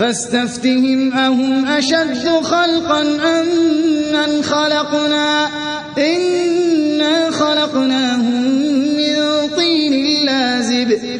فاستفتهم أهم أشد خلقا أم من خلقنا؟ إنا خلقناهم من طين لازب.